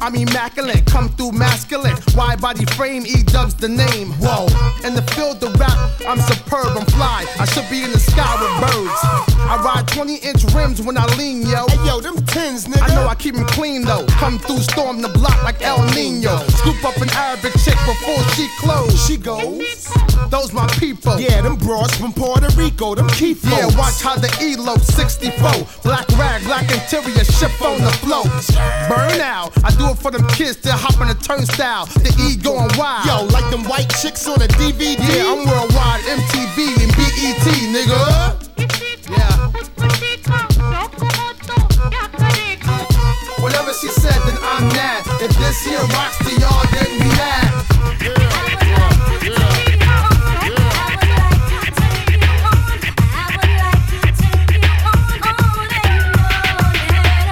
I'm immaculate, come through masculine. Wide body frame, E dubs the name. Whoa, in the field of rap, I'm superb, I'm fly. I should be in the sky with birds. I ride 20 inch rims when I lean, yo. Hey yo, them tins, nigga. I know I keep them clean though. Come through, storm the block like El Nino. Scoop up an Arabic chick before she close. She goes. Those my people. Yeah, them broads from Puerto Rico, them keep Yeah, watch how the elope 64. Black interior, ship on the flow. Burn out. I do it for them kids that hop on the turnstile. The E going wild. Yo, like them white chicks on a DVD. Yeah, I'm worldwide, MTV and BET, nigga. Yeah. Whatever she said, then I'm mad. If this here rocks to y'all, then we mad.